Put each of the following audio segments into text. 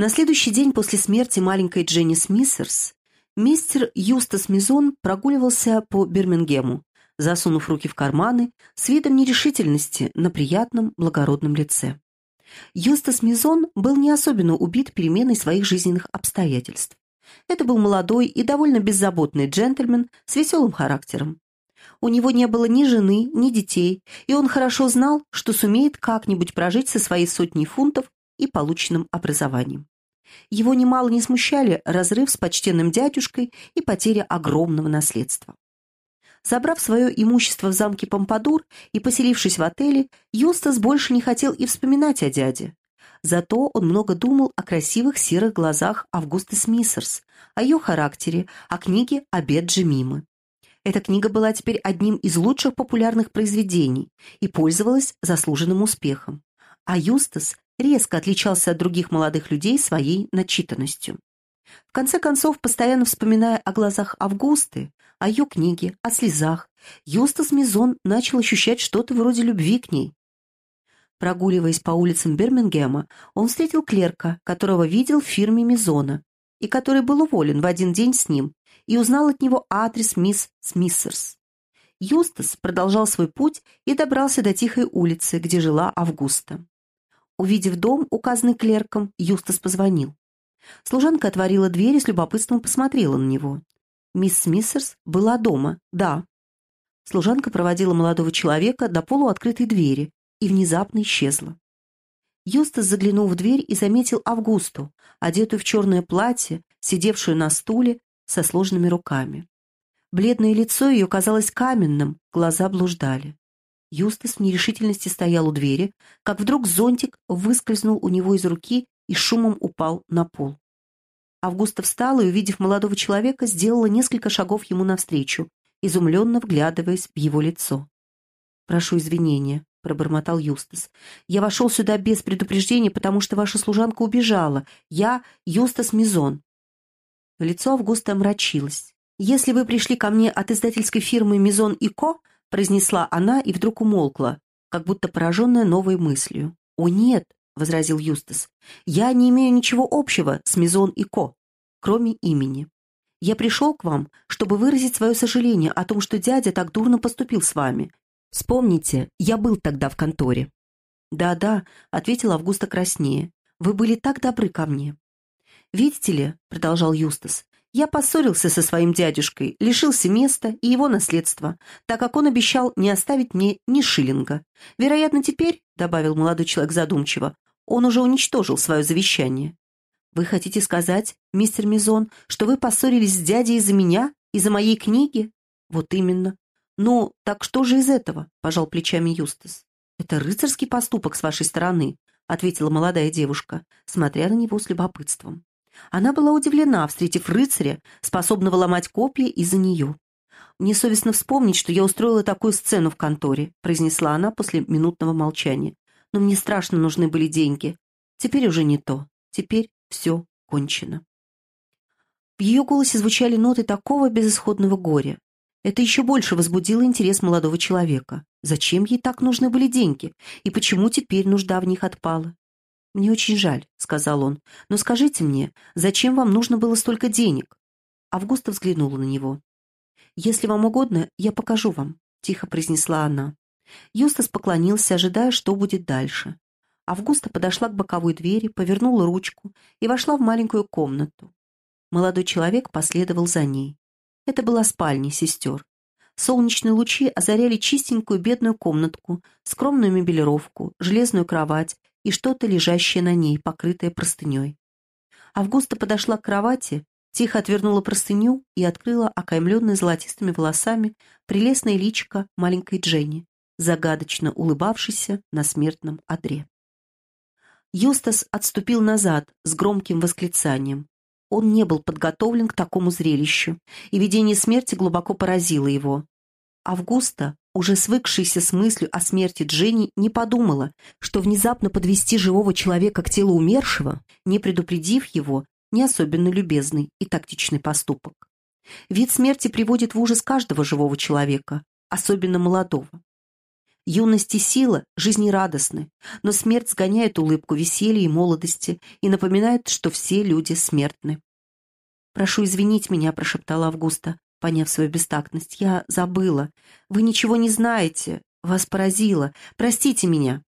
На следующий день после смерти маленькой Дженни Смиссерс мистер Юстас Мизон прогуливался по Бирмингему, засунув руки в карманы, с видом нерешительности на приятном, благородном лице. Юстас Мизон был не особенно убит переменой своих жизненных обстоятельств. Это был молодой и довольно беззаботный джентльмен с веселым характером. У него не было ни жены, ни детей, и он хорошо знал, что сумеет как-нибудь прожить со своей сотней фунтов и полученным образованием. Его немало не смущали разрыв с почтенным дядюшкой и потеря огромного наследства. Забрав свое имущество в замке Помпадур и поселившись в отеле, Юстас больше не хотел и вспоминать о дяде. Зато он много думал о красивых серых глазах Августы Смиссерс, о ее характере, о книге «Обед Джемимы». Эта книга была теперь одним из лучших популярных произведений и пользовалась заслуженным успехом. А Юстас резко отличался от других молодых людей своей начитанностью. В конце концов, постоянно вспоминая о глазах Августы, о ее книге, о слезах, Юстас Мизон начал ощущать что-то вроде любви к ней. Прогуливаясь по улицам Бирмингема, он встретил клерка, которого видел в фирме Мизона, и который был уволен в один день с ним, и узнал от него адрес мисс Смиссерс. Юстас продолжал свой путь и добрался до тихой улицы, где жила Августа. Увидев дом, указанный клерком, Юстас позвонил. Служанка отворила дверь и с любопытством посмотрела на него. Мисс Смиссерс была дома, да. Служанка проводила молодого человека до полуоткрытой двери и внезапно исчезла. Юстас заглянул в дверь и заметил Августу, одетую в черное платье, сидевшую на стуле со сложными руками. Бледное лицо ее казалось каменным, глаза блуждали. Юстас в нерешительности стоял у двери, как вдруг зонтик выскользнул у него из руки и шумом упал на пол. Августа встала и, увидев молодого человека, сделала несколько шагов ему навстречу, изумленно вглядываясь в его лицо. «Прошу извинения», — пробормотал Юстас. «Я вошел сюда без предупреждения, потому что ваша служанка убежала. Я Юстас Мизон». Лицо Августа омрачилось. «Если вы пришли ко мне от издательской фирмы «Мизон и Ко», — произнесла она и вдруг умолкла, как будто пораженная новой мыслью. «О, нет!» — возразил Юстас. «Я не имею ничего общего с Мизон и Ко, кроме имени. Я пришел к вам, чтобы выразить свое сожаление о том, что дядя так дурно поступил с вами. Вспомните, я был тогда в конторе». «Да-да», — ответила Августа краснее. «Вы были так добры ко мне». «Видите ли», — продолжал Юстас, я поссорился со своим дядюшкой, лишился места и его наследства, так как он обещал не оставить мне ни шиллинга. Вероятно, теперь, — добавил молодой человек задумчиво, — он уже уничтожил свое завещание. Вы хотите сказать, мистер Мизон, что вы поссорились с дядей из-за меня, из-за моей книги? Вот именно. Ну, так что же из этого? — пожал плечами Юстас. Это рыцарский поступок с вашей стороны, — ответила молодая девушка, смотря на него с любопытством. Она была удивлена, встретив рыцаря, способного ломать копья из-за нее. «Мне совестно вспомнить, что я устроила такую сцену в конторе», произнесла она после минутного молчания. «Но мне страшно нужны были деньги. Теперь уже не то. Теперь все кончено». В ее голосе звучали ноты такого безысходного горя. Это еще больше возбудило интерес молодого человека. Зачем ей так нужны были деньги? И почему теперь нужда в них отпала? «Мне очень жаль», — сказал он, — «но скажите мне, зачем вам нужно было столько денег?» Августа взглянула на него. «Если вам угодно, я покажу вам», — тихо произнесла она. Юстас поклонился, ожидая, что будет дальше. Августа подошла к боковой двери, повернула ручку и вошла в маленькую комнату. Молодой человек последовал за ней. Это была спальня сестер. Солнечные лучи озаряли чистенькую бедную комнатку, скромную мебелировку, железную кровать и что-то, лежащее на ней, покрытое простыней. Августа подошла к кровати, тихо отвернула простыню и открыла окаймленное золотистыми волосами прелестное личико маленькой Дженни, загадочно улыбавшейся на смертном одре. Юстас отступил назад с громким восклицанием. Он не был подготовлен к такому зрелищу, и видение смерти глубоко поразило его. Августа, уже свыкшаяся с мыслью о смерти Дженни, не подумала, что внезапно подвести живого человека к телу умершего, не предупредив его, не особенно любезный и тактичный поступок. Вид смерти приводит в ужас каждого живого человека, особенно молодого. Юность и сила жизнерадостны, но смерть сгоняет улыбку веселья и молодости и напоминает, что все люди смертны. «Прошу извинить меня», — прошептала Августа, поняв свою бестактность. «Я забыла. Вы ничего не знаете. Вас поразило. Простите меня».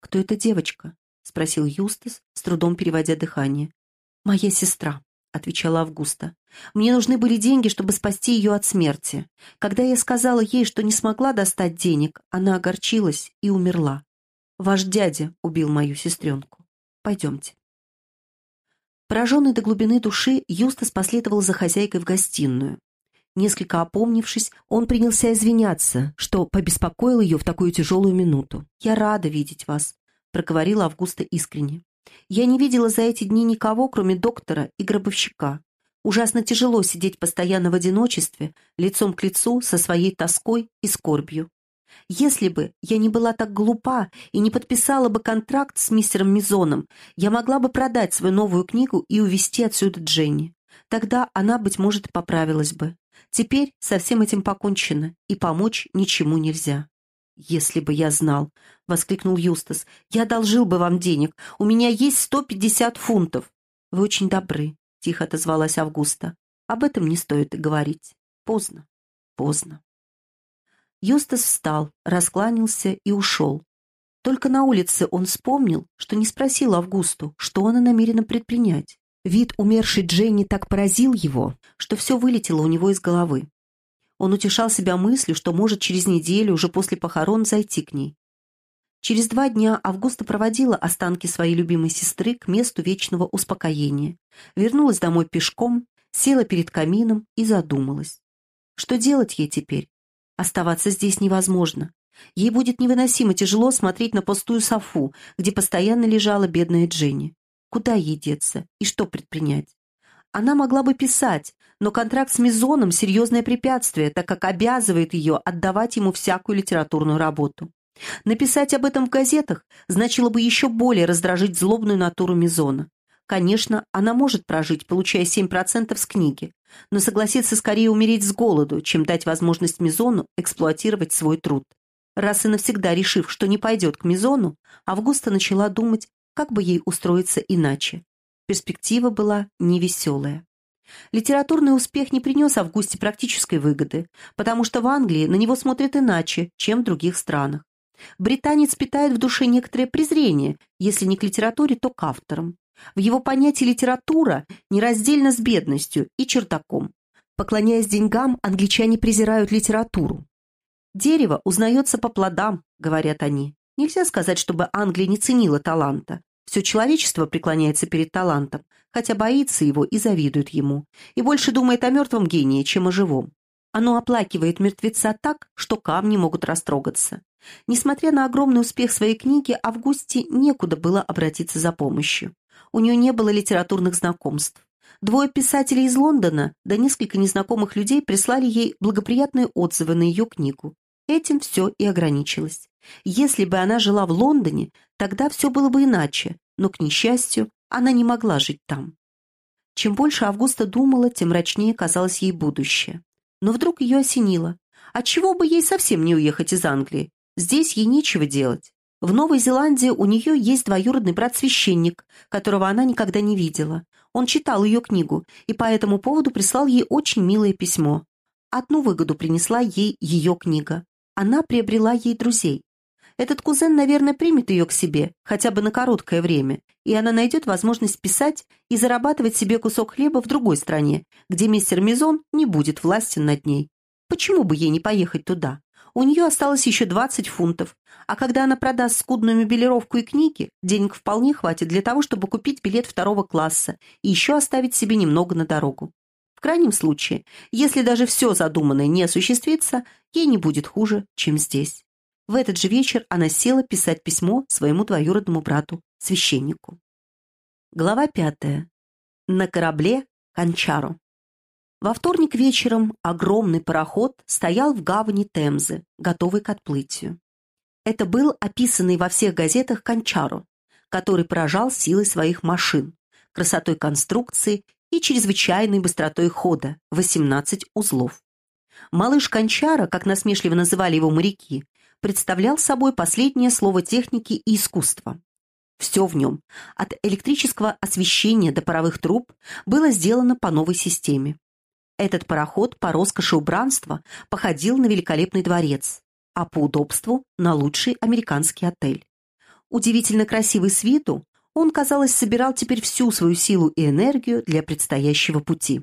«Кто эта девочка?» — спросил Юстас, с трудом переводя дыхание. «Моя сестра», — отвечала Августа. «Мне нужны были деньги, чтобы спасти ее от смерти. Когда я сказала ей, что не смогла достать денег, она огорчилась и умерла. Ваш дядя убил мою сестренку. Пойдемте». Пораженный до глубины души, Юстас последовал за хозяйкой в гостиную. Несколько опомнившись, он принялся извиняться, что побеспокоил ее в такую тяжелую минуту. «Я рада видеть вас», — проговорила Августа искренне. «Я не видела за эти дни никого, кроме доктора и гробовщика. Ужасно тяжело сидеть постоянно в одиночестве, лицом к лицу со своей тоской и скорбью. Если бы я не была так глупа и не подписала бы контракт с мистером Мизоном, я могла бы продать свою новую книгу и увезти отсюда Дженни. Тогда она, быть может, поправилась бы. Теперь со всем этим покончено, и помочь ничему нельзя. «Если бы я знал!» — воскликнул Юстас. «Я одолжил бы вам денег. У меня есть сто пятьдесят фунтов». «Вы очень добры», — тихо отозвалась Августа. «Об этом не стоит и говорить. Поздно, поздно». Юстас встал, раскланялся и ушел. Только на улице он вспомнил, что не спросил Августу, что она намерена предпринять. Вид умершей Дженни так поразил его, что все вылетело у него из головы. Он утешал себя мыслью, что может через неделю, уже после похорон, зайти к ней. Через два дня Августа проводила останки своей любимой сестры к месту вечного успокоения, вернулась домой пешком, села перед камином и задумалась. Что делать ей теперь? Оставаться здесь невозможно. Ей будет невыносимо тяжело смотреть на пустую софу, где постоянно лежала бедная Дженни. Куда ей деться и что предпринять? Она могла бы писать, но контракт с Мизоном – серьезное препятствие, так как обязывает ее отдавать ему всякую литературную работу. Написать об этом в газетах значило бы еще более раздражить злобную натуру Мизона. Конечно, она может прожить, получая 7% с книги, но согласится скорее умереть с голоду, чем дать возможность Мизону эксплуатировать свой труд. Раз и навсегда решив, что не пойдет к Мизону, Августа начала думать, как бы ей устроиться иначе. Перспектива была невеселая. Литературный успех не принес Августе практической выгоды, потому что в Англии на него смотрят иначе, чем в других странах. Британец питает в душе некоторое презрение, если не к литературе, то к авторам. В его понятии литература нераздельна с бедностью и чердаком. Поклоняясь деньгам, англичане презирают литературу. «Дерево узнается по плодам», — говорят они. Нельзя сказать, чтобы Англия не ценила таланта. Все человечество преклоняется перед талантом, хотя боится его и завидует ему, и больше думает о мертвом гении, чем о живом. Оно оплакивает мертвеца так, что камни могут растрогаться. Несмотря на огромный успех своей книги, Августе некуда было обратиться за помощью. У нее не было литературных знакомств. Двое писателей из Лондона, да несколько незнакомых людей прислали ей благоприятные отзывы на ее книгу. Этим все и ограничилось. Если бы она жила в Лондоне, тогда все было бы иначе, но, к несчастью, она не могла жить там. Чем больше Августа думала, тем мрачнее казалось ей будущее. Но вдруг ее осенило. Отчего бы ей совсем не уехать из Англии? Здесь ей нечего делать. В Новой Зеландии у нее есть двоюродный брат-священник, которого она никогда не видела. Он читал ее книгу и по этому поводу прислал ей очень милое письмо. Одну выгоду принесла ей ее книга. Она приобрела ей друзей. Этот кузен, наверное, примет ее к себе, хотя бы на короткое время, и она найдет возможность писать и зарабатывать себе кусок хлеба в другой стране, где мистер Мизон не будет властен над ней. Почему бы ей не поехать туда? У нее осталось еще 20 фунтов, а когда она продаст скудную мебелировку и книги, денег вполне хватит для того, чтобы купить билет второго класса и еще оставить себе немного на дорогу. В крайнем случае, если даже все задуманное не осуществится, ей не будет хуже, чем здесь. В этот же вечер она села писать письмо своему двоюродному брату, священнику. Глава пятая. На корабле Кончаро. Во вторник вечером огромный пароход стоял в гавани Темзы, готовый к отплытию. Это был описанный во всех газетах Кончаро, который поражал силой своих машин, красотой конструкции и чрезвычайной быстротой хода – 18 узлов. Малыш Кончара, как насмешливо называли его моряки, представлял собой последнее слово техники и искусства. Все в нем, от электрического освещения до паровых труб, было сделано по новой системе. Этот пароход по роскоши убранства походил на великолепный дворец, а по удобству – на лучший американский отель. Удивительно красивый с виду, он, казалось, собирал теперь всю свою силу и энергию для предстоящего пути.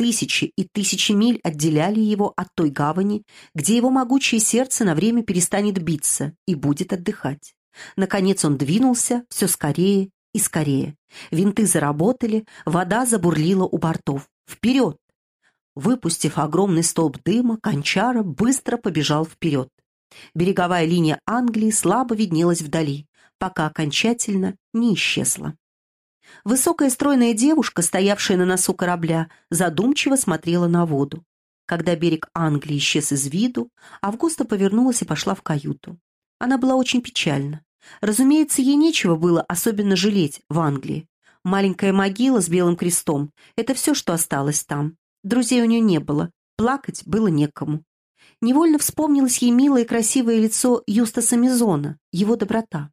Тысячи и тысячи миль отделяли его от той гавани, где его могучее сердце на время перестанет биться и будет отдыхать. Наконец он двинулся все скорее и скорее. Винты заработали, вода забурлила у бортов. Вперед! Выпустив огромный столб дыма, Кончара быстро побежал вперед. Береговая линия Англии слабо виднелась вдали, пока окончательно не исчезла. Высокая стройная девушка, стоявшая на носу корабля, задумчиво смотрела на воду. Когда берег Англии исчез из виду, Августа повернулась и пошла в каюту. Она была очень печальна. Разумеется, ей нечего было особенно жалеть в Англии. Маленькая могила с белым крестом — это все, что осталось там. Друзей у нее не было, плакать было некому. Невольно вспомнилось ей милое и красивое лицо Юстаса Мизона, его доброта.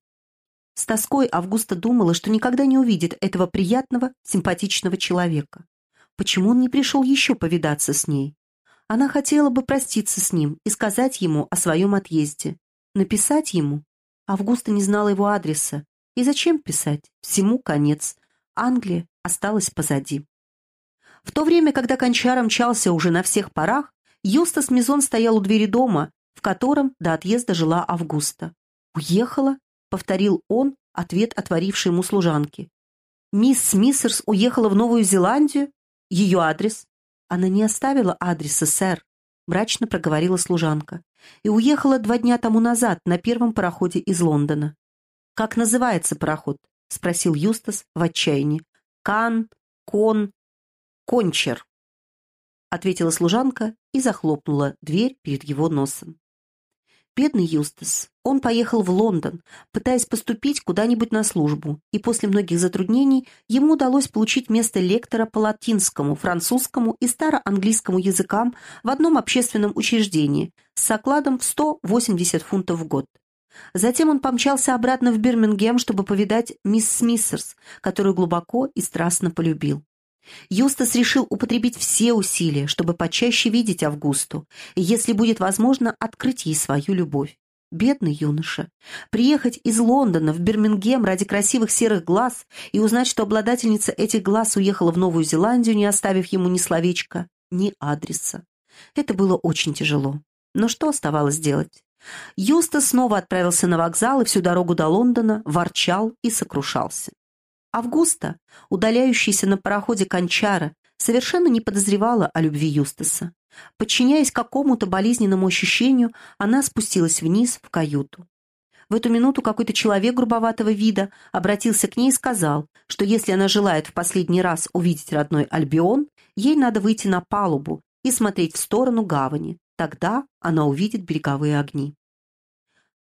С тоской Августа думала, что никогда не увидит этого приятного, симпатичного человека. Почему он не пришел еще повидаться с ней? Она хотела бы проститься с ним и сказать ему о своем отъезде. Написать ему? Августа не знала его адреса. И зачем писать? Всему конец. Англия осталась позади. В то время, когда Кончар мчался уже на всех парах, Юстас Мизон стоял у двери дома, в котором до отъезда жила Августа. «Уехала?» — повторил он ответ отворившей ему служанки. «Мисс Смиссерс уехала в Новую Зеландию? Ее адрес?» «Она не оставила адреса, сэр», — мрачно проговорила служанка. «И уехала два дня тому назад на первом пароходе из Лондона». «Как называется пароход?» — спросил Юстас в отчаянии. «Кан, Кон, кончер», — ответила служанка и захлопнула дверь перед его носом. Бедный Юстас. Он поехал в Лондон, пытаясь поступить куда-нибудь на службу, и после многих затруднений ему удалось получить место лектора по латинскому, французскому и староанглийскому языкам в одном общественном учреждении с окладом в 180 фунтов в год. Затем он помчался обратно в Бирмингем, чтобы повидать мисс Смиссерс, которую глубоко и страстно полюбил. Юстас решил употребить все усилия, чтобы почаще видеть Августу, и, если будет возможно, открыть ей свою любовь. Бедный юноша. Приехать из Лондона в Бирмингем ради красивых серых глаз и узнать, что обладательница этих глаз уехала в Новую Зеландию, не оставив ему ни словечка, ни адреса. Это было очень тяжело. Но что оставалось делать? Юстас снова отправился на вокзал и всю дорогу до Лондона ворчал и сокрушался. Августа, удаляющаяся на пароходе Кончара, совершенно не подозревала о любви Юстаса. Подчиняясь какому-то болезненному ощущению, она спустилась вниз в каюту. В эту минуту какой-то человек грубоватого вида обратился к ней и сказал, что если она желает в последний раз увидеть родной Альбион, ей надо выйти на палубу и смотреть в сторону гавани. Тогда она увидит береговые огни.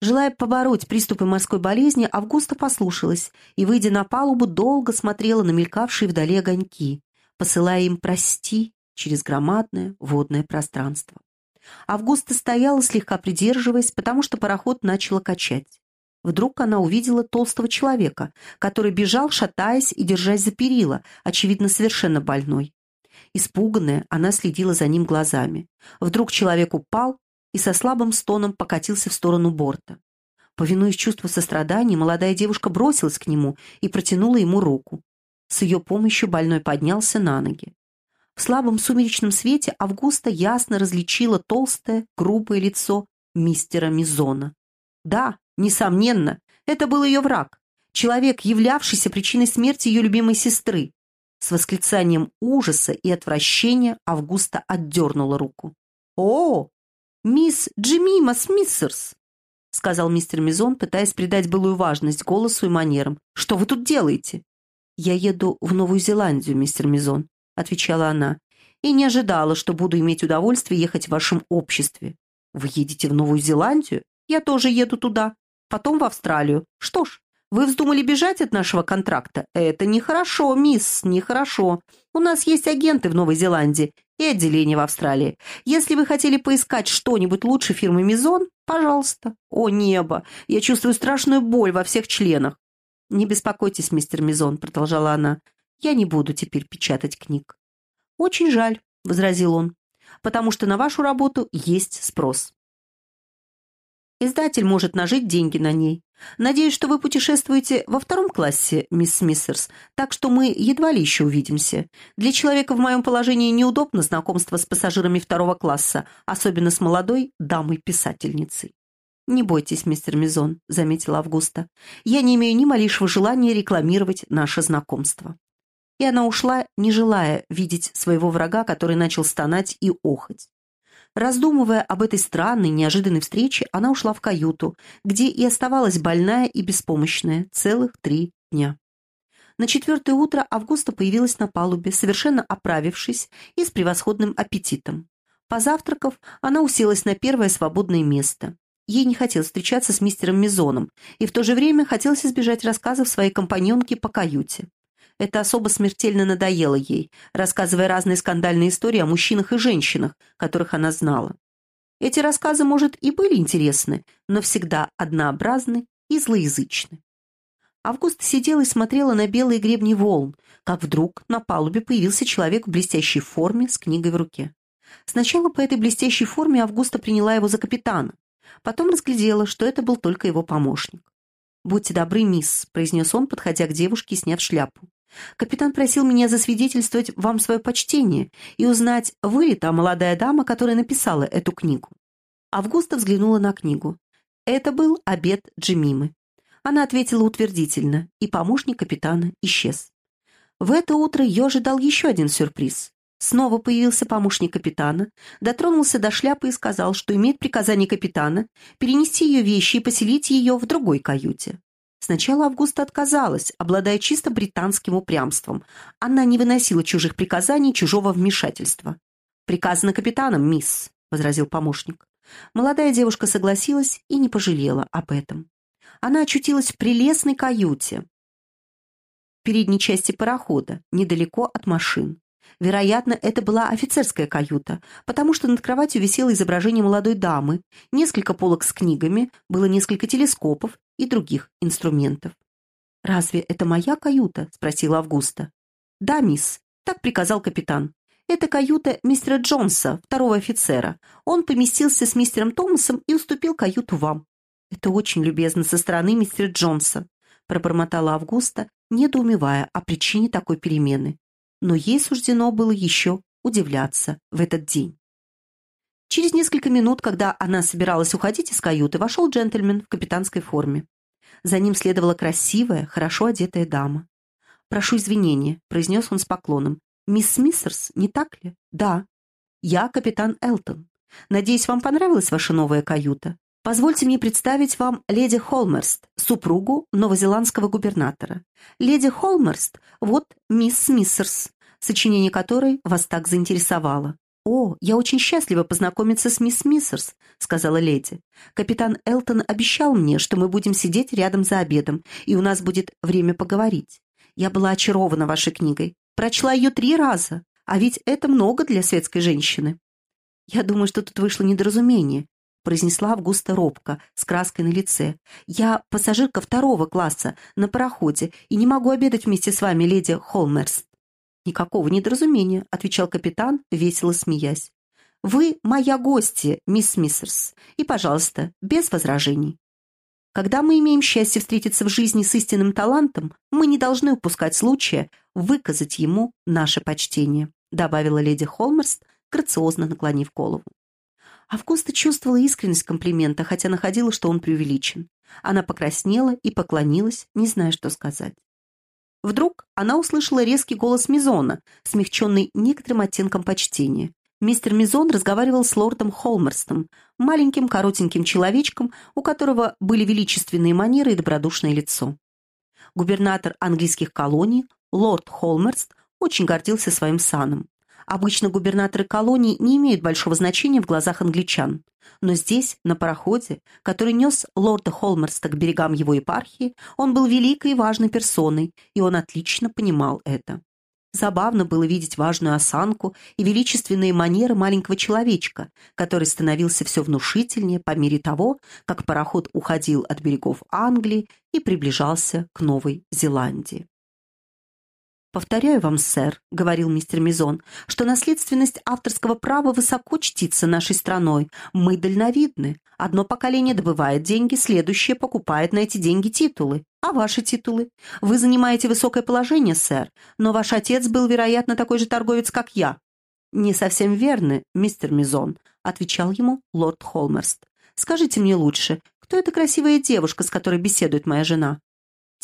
Желая побороть приступы морской болезни, Августа послушалась и, выйдя на палубу, долго смотрела на мелькавшие вдали огоньки, посылая им «прости» через громадное водное пространство. Августа стояла, слегка придерживаясь, потому что пароход начало качать. Вдруг она увидела толстого человека, который бежал, шатаясь и держась за перила, очевидно, совершенно больной. Испуганная, она следила за ним глазами. Вдруг человек упал и со слабым стоном покатился в сторону борта. Повинуясь чувству сострадания, молодая девушка бросилась к нему и протянула ему руку. С ее помощью больной поднялся на ноги. В слабом сумеречном свете Августа ясно различила толстое, грубое лицо мистера Мизона. Да, несомненно, это был ее враг, человек, являвшийся причиной смерти ее любимой сестры. С восклицанием ужаса и отвращения Августа отдернула руку. «О, «Мисс Джимима Смиссерс», — сказал мистер Мизон, пытаясь придать былую важность голосу и манерам. «Что вы тут делаете?» «Я еду в Новую Зеландию, мистер Мизон», — отвечала она, «и не ожидала, что буду иметь удовольствие ехать в вашем обществе». «Вы едете в Новую Зеландию? Я тоже еду туда. Потом в Австралию. Что ж, вы вздумали бежать от нашего контракта? Это нехорошо, мисс, нехорошо. У нас есть агенты в Новой Зеландии, и отделение в Австралии. Если вы хотели поискать что-нибудь лучше фирмы Мизон, пожалуйста. О, небо! Я чувствую страшную боль во всех членах. «Не беспокойтесь, мистер Мизон», — продолжала она. «Я не буду теперь печатать книг». «Очень жаль», — возразил он, «потому что на вашу работу есть спрос. Издатель может нажить деньги на ней. Надеюсь, что вы путешествуете во втором классе, мисс Смиссерс, так что мы едва ли еще увидимся. Для человека в моем положении неудобно знакомство с пассажирами второго класса, особенно с молодой дамой-писательницей. «Не бойтесь, мистер Мизон», — заметила Августа. «Я не имею ни малейшего желания рекламировать наше знакомство». И она ушла, не желая видеть своего врага, который начал стонать и охать. Раздумывая об этой странной, неожиданной встрече, она ушла в каюту, где и оставалась больная и беспомощная целых три дня. На четвертое утро Августа появилась на палубе, совершенно оправившись и с превосходным аппетитом. Позавтракав, она уселась на первое свободное место. Ей не хотелось встречаться с мистером Мизоном, и в то же время хотелось избежать рассказов своей компаньонки по каюте. Это особо смертельно надоело ей, рассказывая разные скандальные истории о мужчинах и женщинах, которых она знала. Эти рассказы, может, и были интересны, но всегда однообразны и злоязычны. Августа сидела и смотрела на белые гребни волн, как вдруг на палубе появился человек в блестящей форме с книгой в руке. Сначала по этой блестящей форме Августа приняла его за капитана, потом разглядела, что это был только его помощник. «Будьте добры, мисс», — произнес он, подходя к девушке и сняв шляпу. Капитан просил меня засвидетельствовать вам свое почтение и узнать, вы ли та молодая дама, которая написала эту книгу. Августа взглянула на книгу. Это был обед Джемимы. Она ответила утвердительно, и помощник капитана исчез. В это утро ее ожидал еще один сюрприз. Снова появился помощник капитана, дотронулся до шляпы и сказал, что имеет приказание капитана перенести ее вещи и поселить ее в другой каюте. Сначала Августа отказалась, обладая чисто британским упрямством. Она не выносила чужих приказаний, чужого вмешательства. «Приказано капитаном, мисс», — возразил помощник. Молодая девушка согласилась и не пожалела об этом. Она очутилась в прелестной каюте, в передней части парохода, недалеко от машин. Вероятно, это была офицерская каюта, потому что над кроватью висело изображение молодой дамы, несколько полок с книгами, было несколько телескопов и других инструментов. «Разве это моя каюта?» — спросила Августа. «Да, мисс, так приказал капитан. Это каюта мистера Джонса, второго офицера. Он поместился с мистером Томасом и уступил каюту вам». «Это очень любезно со стороны мистера Джонса», — пробормотала Августа, недоумевая о причине такой перемены но ей суждено было еще удивляться в этот день. Через несколько минут, когда она собиралась уходить из каюты, вошел джентльмен в капитанской форме. За ним следовала красивая, хорошо одетая дама. «Прошу извинения», — произнес он с поклоном. «Мисс Смиссерс, не так ли?» «Да». «Я капитан Элтон. Надеюсь, вам понравилась ваша новая каюта? Позвольте мне представить вам леди Холмерст, супругу новозеландского губернатора. Леди Холмерст, вот мисс Смиссерс сочинение которой вас так заинтересовало. «О, я очень счастлива познакомиться с мисс Миссерс», — сказала леди. «Капитан Элтон обещал мне, что мы будем сидеть рядом за обедом, и у нас будет время поговорить. Я была очарована вашей книгой. Прочла ее три раза, а ведь это много для светской женщины». «Я думаю, что тут вышло недоразумение», — произнесла Августа робко, с краской на лице. «Я пассажирка второго класса на пароходе и не могу обедать вместе с вами, леди Холмерст». «Никакого недоразумения», — отвечал капитан, весело смеясь. «Вы моя гостья, мисс Миссерс, и, пожалуйста, без возражений. Когда мы имеем счастье встретиться в жизни с истинным талантом, мы не должны упускать случая выказать ему наше почтение», добавила леди Холмерст, грациозно наклонив голову. Августа чувствовала искренность комплимента, хотя находила, что он преувеличен. Она покраснела и поклонилась, не зная, что сказать. Вдруг она услышала резкий голос Мизона, смягченный некоторым оттенком почтения. Мистер Мизон разговаривал с лордом Холмерстом, маленьким коротеньким человечком, у которого были величественные манеры и добродушное лицо. Губернатор английских колоний, лорд Холмерст, очень гордился своим саном. Обычно губернаторы колоний не имеют большого значения в глазах англичан. Но здесь, на пароходе, который нес лорда Холмерста к берегам его епархии, он был великой и важной персоной, и он отлично понимал это. Забавно было видеть важную осанку и величественные манеры маленького человечка, который становился все внушительнее по мере того, как пароход уходил от берегов Англии и приближался к Новой Зеландии. «Повторяю вам, сэр», — говорил мистер Мизон, «что наследственность авторского права высоко чтится нашей страной. Мы дальновидны. Одно поколение добывает деньги, следующее покупает на эти деньги титулы. А ваши титулы? Вы занимаете высокое положение, сэр, но ваш отец был, вероятно, такой же торговец, как я». «Не совсем верно, мистер Мизон», — отвечал ему лорд Холмерст. «Скажите мне лучше, кто эта красивая девушка, с которой беседует моя жена?»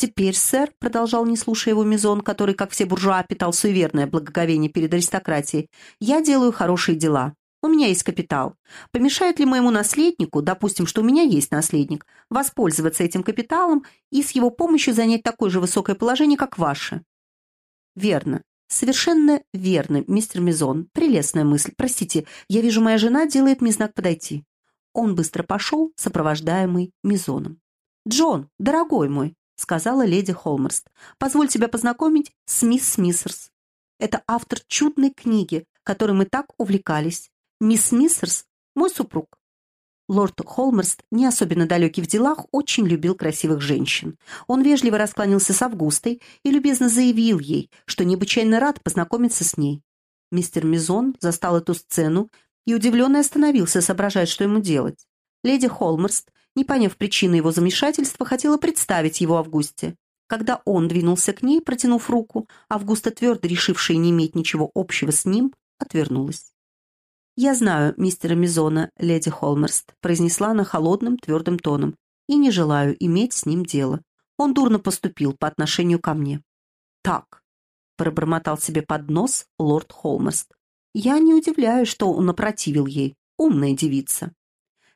«Теперь, сэр», — продолжал, не слушая его Мизон, который, как все буржуа, питал суеверное благоговение перед аристократией, «я делаю хорошие дела. У меня есть капитал. Помешает ли моему наследнику, допустим, что у меня есть наследник, воспользоваться этим капиталом и с его помощью занять такое же высокое положение, как ваше?» «Верно. Совершенно верно, мистер Мизон. Прелестная мысль. Простите, я вижу, моя жена делает мне знак подойти». Он быстро пошел, сопровождаемый Мизоном. «Джон, дорогой мой», сказала леди Холмерст. «Позволь тебя познакомить с мисс Смиссерс. Это автор чудной книги, которой мы так увлекались. Мисс Смиссерс – мой супруг». Лорд Холмерст, не особенно далекий в делах, очень любил красивых женщин. Он вежливо раскланялся с Августой и любезно заявил ей, что необычайно рад познакомиться с ней. Мистер Мизон застал эту сцену и удивленно остановился, соображая, что ему делать. Леди Холмерст не поняв причины его замешательства, хотела представить его Августе. Когда он двинулся к ней, протянув руку, Августа, твердо решившая не иметь ничего общего с ним, отвернулась. «Я знаю мистера Мизона, леди Холмерст», произнесла она холодным, твердым тоном, «и не желаю иметь с ним дело. Он дурно поступил по отношению ко мне». «Так», — пробормотал себе под нос лорд Холмерст, «я не удивляюсь, что он опротивил ей. Умная девица».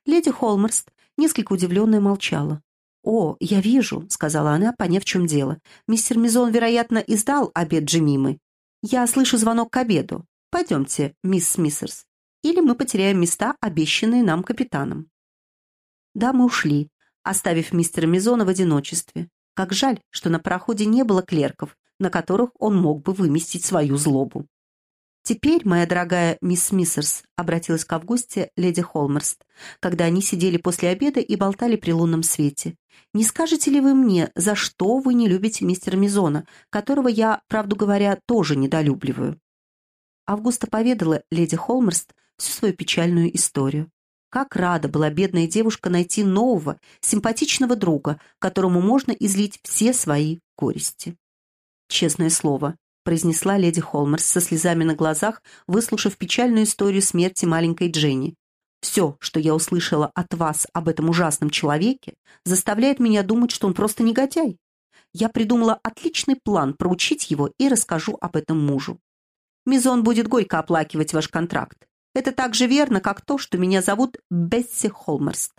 Леди Холмерст несколько удивленная молчала. «О, я вижу», — сказала она, поняв, в чем дело. «Мистер Мизон, вероятно, издал обед Джемимы. Я слышу звонок к обеду. Пойдемте, мисс Смиссерс, или мы потеряем места, обещанные нам капитаном». Да, мы ушли, оставив мистера Мизона в одиночестве. Как жаль, что на проходе не было клерков, на которых он мог бы выместить свою злобу. «Теперь, моя дорогая мисс Миссерс», — обратилась к Августе леди Холмерст, когда они сидели после обеда и болтали при лунном свете. «Не скажете ли вы мне, за что вы не любите мистера Мизона, которого я, правду говоря, тоже недолюбливаю?» Августа поведала леди Холмерст всю свою печальную историю. Как рада была бедная девушка найти нового, симпатичного друга, которому можно излить все свои горести. Честное слово, произнесла леди Холмерс со слезами на глазах, выслушав печальную историю смерти маленькой Дженни. «Все, что я услышала от вас об этом ужасном человеке, заставляет меня думать, что он просто негодяй. Я придумала отличный план проучить его и расскажу об этом мужу. Мизон будет горько оплакивать ваш контракт. Это так же верно, как то, что меня зовут Бесси Холмерст».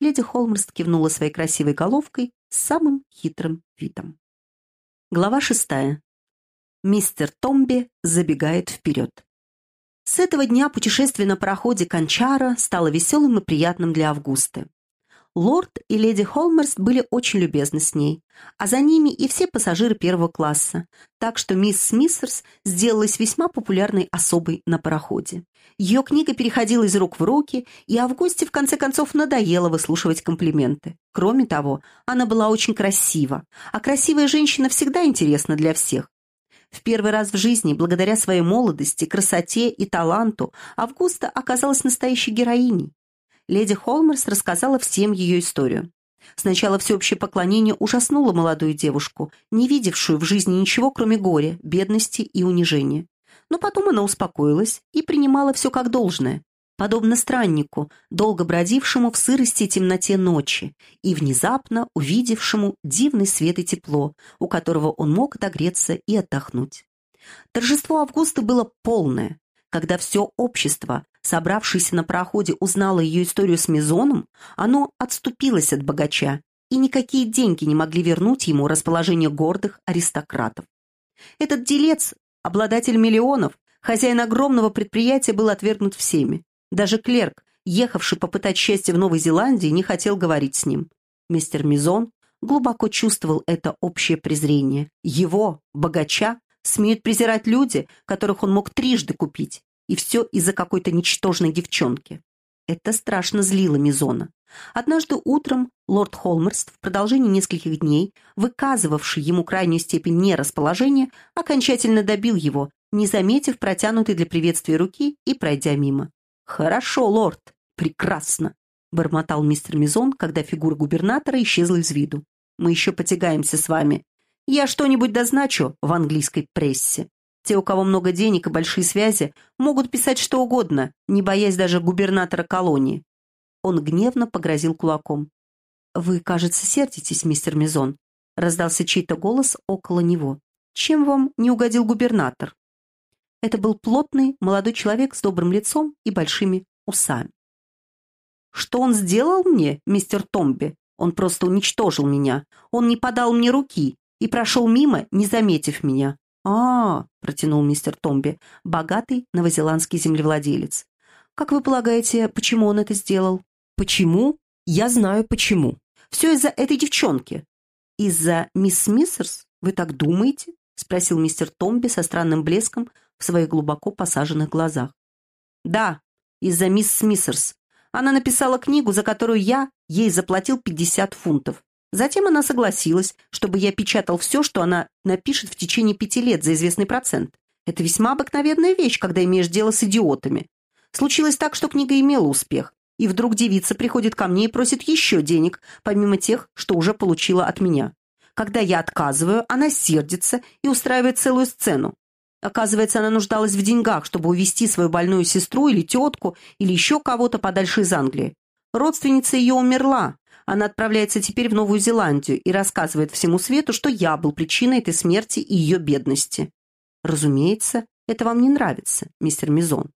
Леди Холмерст кивнула своей красивой головкой с самым хитрым видом. Глава шестая. Мистер Томби забегает вперед. С этого дня путешествие на пароходе Кончара стало веселым и приятным для Августы. Лорд и леди Холмерст были очень любезны с ней, а за ними и все пассажиры первого класса, так что мисс Смиссерс сделалась весьма популярной особой на пароходе. Ее книга переходила из рук в руки, и Августе в конце концов надоело выслушивать комплименты. Кроме того, она была очень красива, а красивая женщина всегда интересна для всех. В первый раз в жизни, благодаря своей молодости, красоте и таланту, Августа оказалась настоящей героиней. Леди Холмерс рассказала всем ее историю. Сначала всеобщее поклонение ужаснуло молодую девушку, не видевшую в жизни ничего, кроме горя, бедности и унижения. Но потом она успокоилась и принимала все как должное подобно страннику, долго бродившему в сырости и темноте ночи и внезапно увидевшему дивный свет и тепло, у которого он мог отогреться и отдохнуть. Торжество Августа было полное. Когда все общество, собравшееся на проходе, узнало ее историю с Мизоном, оно отступилось от богача, и никакие деньги не могли вернуть ему расположение гордых аристократов. Этот делец, обладатель миллионов, хозяин огромного предприятия, был отвергнут всеми. Даже клерк, ехавший попытать счастье в Новой Зеландии, не хотел говорить с ним. Мистер Мизон глубоко чувствовал это общее презрение. Его, богача, смеют презирать люди, которых он мог трижды купить. И все из-за какой-то ничтожной девчонки. Это страшно злило Мизона. Однажды утром лорд Холмерст в продолжении нескольких дней, выказывавший ему крайнюю степень нерасположения, окончательно добил его, не заметив протянутой для приветствия руки и пройдя мимо. «Хорошо, лорд, прекрасно!» — бормотал мистер Мизон, когда фигура губернатора исчезла из виду. «Мы еще потягаемся с вами. Я что-нибудь дозначу в английской прессе. Те, у кого много денег и большие связи, могут писать что угодно, не боясь даже губернатора колонии. Он гневно погрозил кулаком. «Вы, кажется, сердитесь, мистер Мизон», — раздался чей-то голос около него. «Чем вам не угодил губернатор?» Это был плотный, молодой человек с добрым лицом и большими усами. «Что он сделал мне, мистер Томби? Он просто уничтожил меня. Он не подал мне руки и прошел мимо, не заметив меня. «А, — протянул мистер Томби, — богатый новозеландский землевладелец. Как вы полагаете, почему он это сделал?» «Почему? Я знаю, почему. Все из-за этой девчонки». «Из-за мисс Смиссерс? Вы так думаете?» — спросил мистер Томби со странным блеском в своих глубоко посаженных глазах. «Да, из-за мисс Смиссерс. Она написала книгу, за которую я ей заплатил 50 фунтов. Затем она согласилась, чтобы я печатал все, что она напишет в течение пяти лет за известный процент. Это весьма обыкновенная вещь, когда имеешь дело с идиотами. Случилось так, что книга имела успех, и вдруг девица приходит ко мне и просит еще денег, помимо тех, что уже получила от меня. Когда я отказываю, она сердится и устраивает целую сцену. Оказывается, она нуждалась в деньгах, чтобы увезти свою больную сестру или тетку, или еще кого-то подальше из Англии. Родственница ее умерла, она отправляется теперь в Новую Зеландию и рассказывает всему свету, что я был причиной этой смерти и ее бедности. Разумеется, это вам не нравится, мистер Мизон.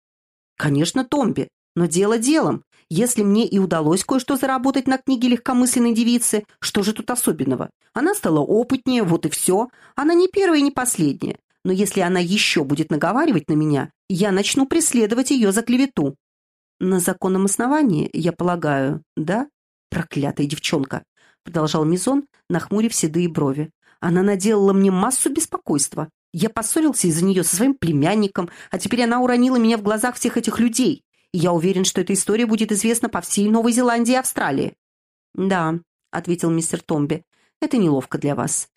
Конечно, Томби, но дело делом. Если мне и удалось кое-что заработать на книге легкомысленной девицы, что же тут особенного? Она стала опытнее, вот и все. Она не первая и не последняя. Но если она еще будет наговаривать на меня, я начну преследовать ее за клевету. На законном основании, я полагаю, да? «Проклятая девчонка!» — продолжал Мизон, нахмурив седые брови. «Она наделала мне массу беспокойства. Я поссорился из-за нее со своим племянником, а теперь она уронила меня в глазах всех этих людей. И я уверен, что эта история будет известна по всей Новой Зеландии и Австралии». «Да», — ответил мистер Томби, — «это неловко для вас.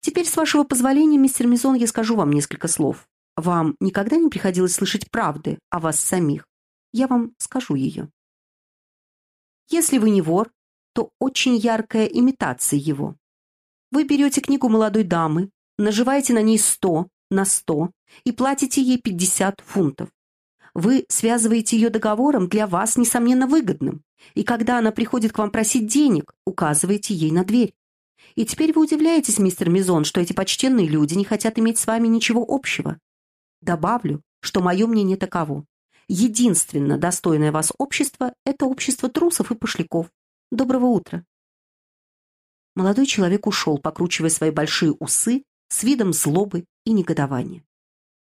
Теперь, с вашего позволения, мистер Мизон, я скажу вам несколько слов. Вам никогда не приходилось слышать правды о вас самих? Я вам скажу ее. Если вы не вор, то очень яркая имитация его. Вы берете книгу молодой дамы, наживаете на ней 100 на 100 и платите ей 50 фунтов. Вы связываете ее договором для вас, несомненно, выгодным, и когда она приходит к вам просить денег, указываете ей на дверь. И теперь вы удивляетесь, мистер Мизон, что эти почтенные люди не хотят иметь с вами ничего общего. Добавлю, что мое мнение таково. Единственно достойное вас общество – это общество трусов и пошляков. Доброго утра!» Молодой человек ушел, покручивая свои большие усы с видом злобы и негодования.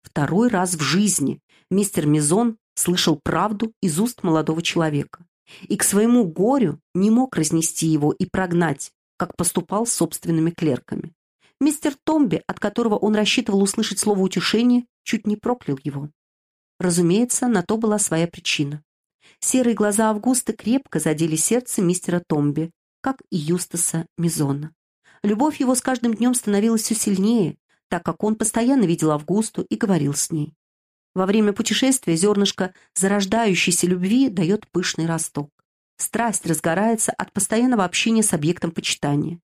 Второй раз в жизни мистер Мизон слышал правду из уст молодого человека и к своему горю не мог разнести его и прогнать, как поступал с собственными клерками. Мистер Томби, от которого он рассчитывал услышать слово утешения, чуть не проклял его. Разумеется, на то была своя причина. Серые глаза Августа крепко задели сердце мистера Томби, как и Юстаса Мизона. Любовь его с каждым днем становилась все сильнее, так как он постоянно видел Августу и говорил с ней. Во время путешествия зернышко зарождающейся любви дает пышный росток. Страсть разгорается от постоянного общения с объектом почитания.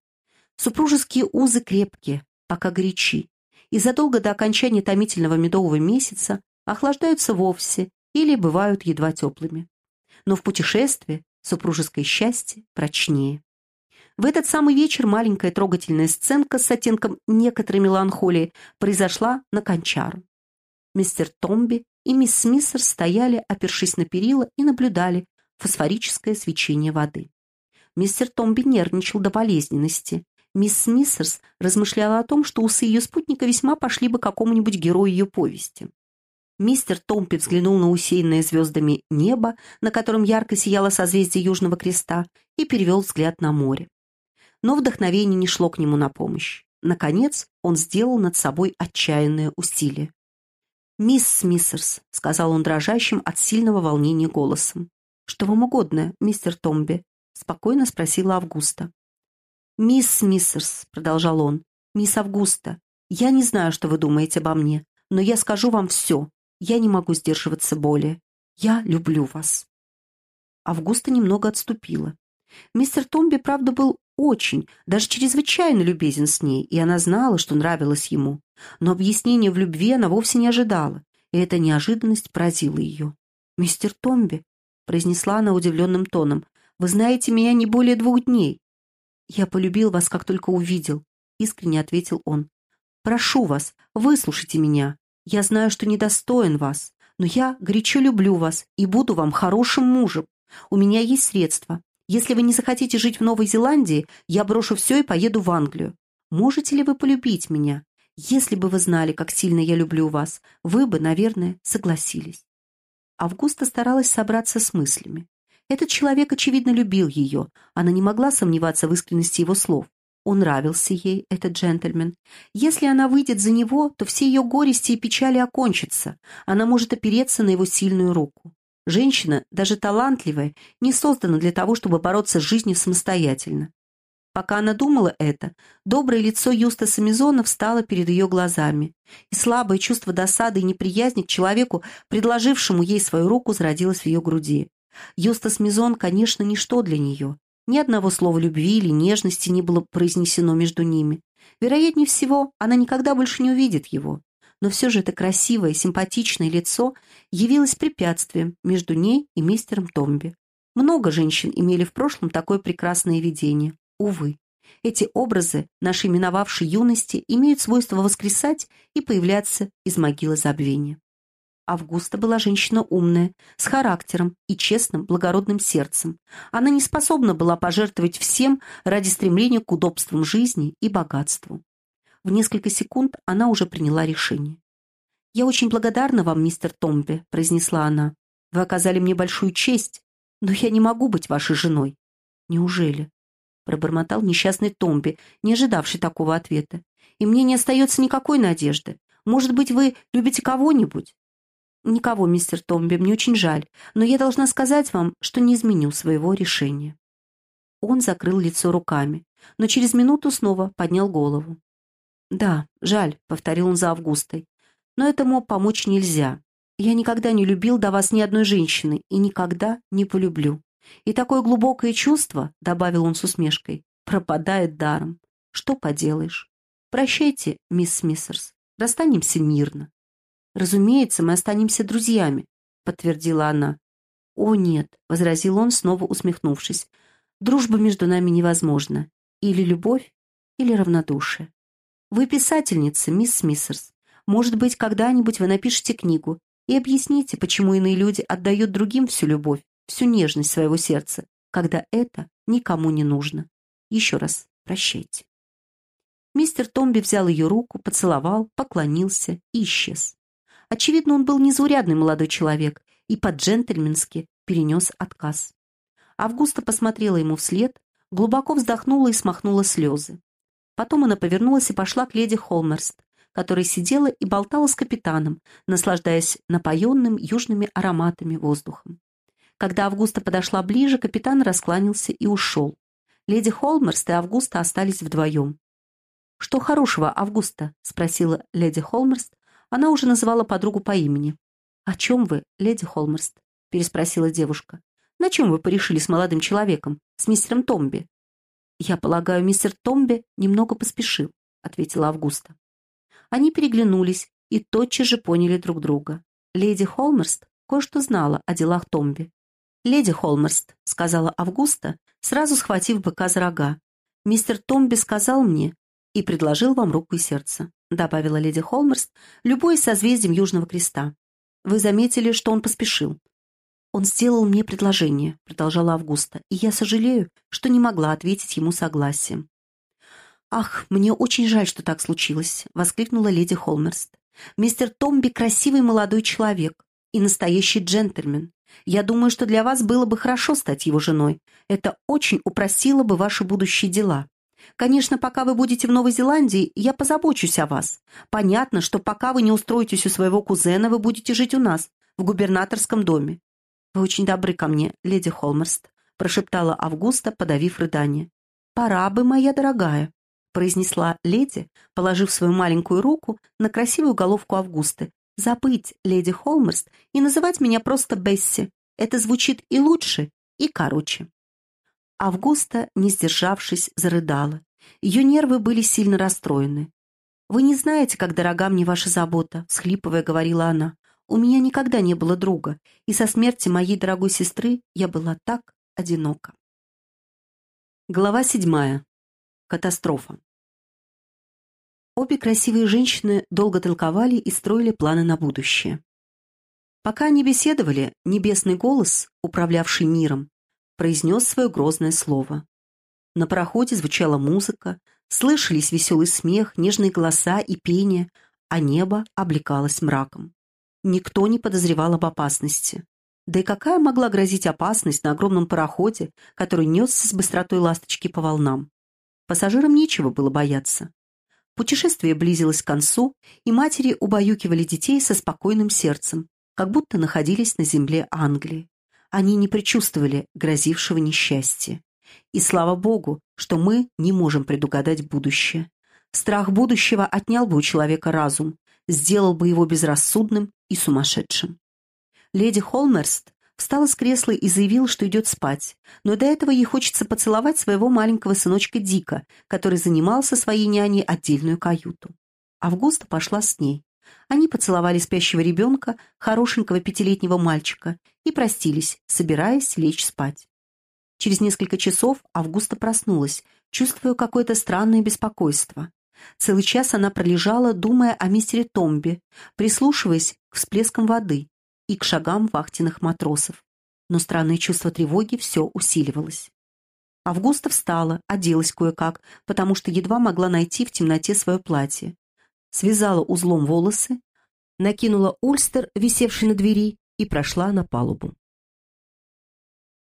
Супружеские узы крепкие, пока горячи, и задолго до окончания томительного медового месяца охлаждаются вовсе или бывают едва теплыми но в путешествии супружеское счастье прочнее. В этот самый вечер маленькая трогательная сценка с оттенком некоторой меланхолии произошла на Кончару. Мистер Томби и мисс Смиссер стояли, опершись на перила, и наблюдали фосфорическое свечение воды. Мистер Томби нервничал до болезненности. Мисс Смиссерс размышляла о том, что усы ее спутника весьма пошли бы какому-нибудь герою ее повести. Мистер Томпи взглянул на усеянное звездами небо, на котором ярко сияло созвездие Южного Креста, и перевел взгляд на море. Но вдохновение не шло к нему на помощь. Наконец он сделал над собой отчаянное усилие. «Мисс Смиссерс», — сказал он дрожащим от сильного волнения голосом. «Что вам угодно, мистер Томби?» — спокойно спросила Августа. «Мисс Смиссерс», — продолжал он, — «мисс Августа, я не знаю, что вы думаете обо мне, но я скажу вам все. Я не могу сдерживаться более. Я люблю вас». Августа немного отступила. Мистер Томби, правда, был очень, даже чрезвычайно любезен с ней, и она знала, что нравилось ему. Но объяснения в любви она вовсе не ожидала, и эта неожиданность поразила ее. «Мистер Томби», — произнесла она удивленным тоном, — «вы знаете меня не более двух дней». «Я полюбил вас, как только увидел», — искренне ответил он. «Прошу вас, выслушайте меня. Я знаю, что недостоин вас, но я горячо люблю вас и буду вам хорошим мужем. У меня есть средства, если вы не захотите жить в Новой Зеландии, я брошу все и поеду в Англию. Можете ли вы полюбить меня? Если бы вы знали, как сильно я люблю вас, вы бы, наверное, согласились». Августа старалась собраться с мыслями. Этот человек, очевидно, любил ее. Она не могла сомневаться в искренности его слов. Он нравился ей, этот джентльмен. Если она выйдет за него, то все ее горести и печали окончатся. Она может опереться на его сильную руку. Женщина, даже талантливая, не создана для того, чтобы бороться с жизнью самостоятельно. Пока она думала это, доброе лицо Юстаса Мизона встало перед ее глазами, и слабое чувство досады и неприязни к человеку, предложившему ей свою руку, зародилось в ее груди. Юстас Мизон, конечно, ничто для нее. Ни одного слова любви или нежности не было произнесено между ними. Вероятнее всего, она никогда больше не увидит его но все же это красивое, симпатичное лицо явилось препятствием между ней и мистером Томби. Много женщин имели в прошлом такое прекрасное видение. Увы, эти образы нашей миновавшей юности имеют свойство воскресать и появляться из могилы забвения. Августа была женщина умная, с характером и честным, благородным сердцем. Она не способна была пожертвовать всем ради стремления к удобствам жизни и богатству. В несколько секунд она уже приняла решение. «Я очень благодарна вам, мистер Томби», — произнесла она. «Вы оказали мне большую честь, но я не могу быть вашей женой». «Неужели?» — пробормотал несчастный Томби, не ожидавший такого ответа. «И мне не остается никакой надежды. Может быть, вы любите кого-нибудь?» «Никого, мистер Томби, мне очень жаль, но я должна сказать вам, что не изменю своего решения». Он закрыл лицо руками, но через минуту снова поднял голову. «Да, жаль», — повторил он за Августой. «Но этому помочь нельзя. Я никогда не любил до вас ни одной женщины и никогда не полюблю. И такое глубокое чувство, — добавил он с усмешкой, — пропадает даром. Что поделаешь? Прощайте, мисс Смиссерс, расстанемся мирно». «Разумеется, мы останемся друзьями», — подтвердила она. «О, нет», — возразил он, снова усмехнувшись. «Дружба между нами невозможна. Или любовь, или равнодушие». Вы писательница, мисс Смиссерс. Может быть, когда-нибудь вы напишете книгу и объясните, почему иные люди отдают другим всю любовь, всю нежность своего сердца, когда это никому не нужно. Еще раз прощайте. Мистер Томби взял ее руку, поцеловал, поклонился и исчез. Очевидно, он был незаурядный молодой человек и по-джентльменски перенес отказ. Августа посмотрела ему вслед, глубоко вздохнула и смахнула слезы. Потом она повернулась и пошла к леди Холмерст, которая сидела и болтала с капитаном, наслаждаясь напоенным южными ароматами воздухом. Когда Августа подошла ближе, капитан раскланялся и ушел. Леди Холмерст и Августа остались вдвоем. «Что хорошего, Августа?» — спросила леди Холмерст. Она уже называла подругу по имени. «О чем вы, леди Холмерст?» — переспросила девушка. «На чем вы порешили с молодым человеком, с мистером Томби?» «Я полагаю, мистер Томби немного поспешил», — ответила Августа. Они переглянулись и тотчас же поняли друг друга. Леди Холмерст кое-что знала о делах Томби. «Леди Холмерст», — сказала Августа, сразу схватив быка за рога. «Мистер Томби сказал мне и предложил вам руку и сердце», — добавила леди Холмерст, любой созвездием Южного Креста. «Вы заметили, что он поспешил. «Он сделал мне предложение», — продолжала Августа, «и я сожалею, что не могла ответить ему согласием». «Ах, мне очень жаль, что так случилось», — воскликнула леди Холмерст. «Мистер Томби — красивый молодой человек и настоящий джентльмен. Я думаю, что для вас было бы хорошо стать его женой. Это очень упростило бы ваши будущие дела. Конечно, пока вы будете в Новой Зеландии, я позабочусь о вас. Понятно, что пока вы не устроитесь у своего кузена, вы будете жить у нас, в губернаторском доме. Вы очень добры ко мне, леди Холмерст, прошептала Августа, подавив рыдание. «Пора бы, моя дорогая», — произнесла леди, положив свою маленькую руку на красивую головку Августы. «Забыть леди Холмерст и называть меня просто Бесси. Это звучит и лучше, и короче». Августа, не сдержавшись, зарыдала. Ее нервы были сильно расстроены. «Вы не знаете, как дорога мне ваша забота», — схлипывая говорила она. «У меня никогда не было друга, и со смерти моей дорогой сестры я была так одинока». Глава седьмая. Катастрофа. Обе красивые женщины долго толковали и строили планы на будущее. Пока они беседовали, небесный голос, управлявший миром, произнес свое грозное слово. На пароходе звучала музыка, слышались веселый смех, нежные голоса и пение, а небо облекалось мраком. Никто не подозревал об опасности. Да и какая могла грозить опасность на огромном пароходе, который несся с быстротой ласточки по волнам? Пассажирам нечего было бояться. Путешествие близилось к концу, и матери убаюкивали детей со спокойным сердцем, как будто находились на земле Англии. Они не предчувствовали грозившего несчастья. И слава Богу, что мы не можем предугадать будущее. Страх будущего отнял бы у человека разум, сделал бы его безрассудным и сумасшедшим. Леди Холмерст встала с кресла и заявила, что идет спать, но до этого ей хочется поцеловать своего маленького сыночка Дика, который занимал со своей няней отдельную каюту. Августа пошла с ней. Они поцеловали спящего ребенка, хорошенького пятилетнего мальчика, и простились, собираясь лечь спать. Через несколько часов Августа проснулась, чувствуя какое-то странное беспокойство. Целый час она пролежала, думая о мистере Томби, прислушиваясь к всплескам воды и к шагам вахтенных матросов. Но странное чувство тревоги все усиливалось. Августа встала, оделась кое-как, потому что едва могла найти в темноте свое платье связала узлом волосы, накинула ульстер, висевший на двери, и прошла на палубу.